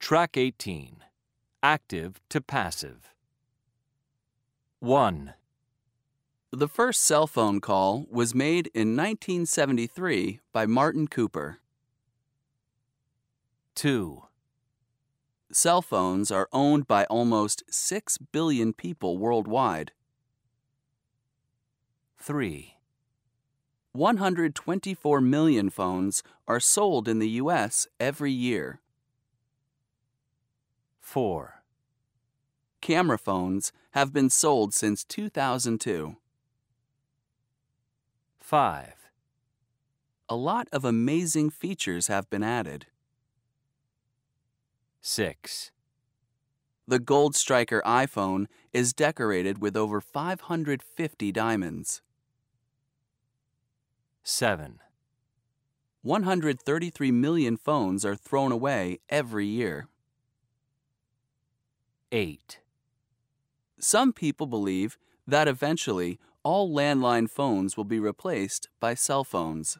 Track 18. Active to passive. 1, The first cell phone call was made in 1973 by Martin Cooper. 2, Cell phones are owned by almost 6 billion people worldwide. 3, 124 million phones are sold in the U.S. every year. 4, Camera phones have been sold since 2002. 5, A lot of amazing features have been added. 6, The Gold Striker iPhone is decorated with over 550 diamonds. 7, 133 million phones are thrown away every year. 8, Some people believe that eventually all landline phones will be replaced by cell phones.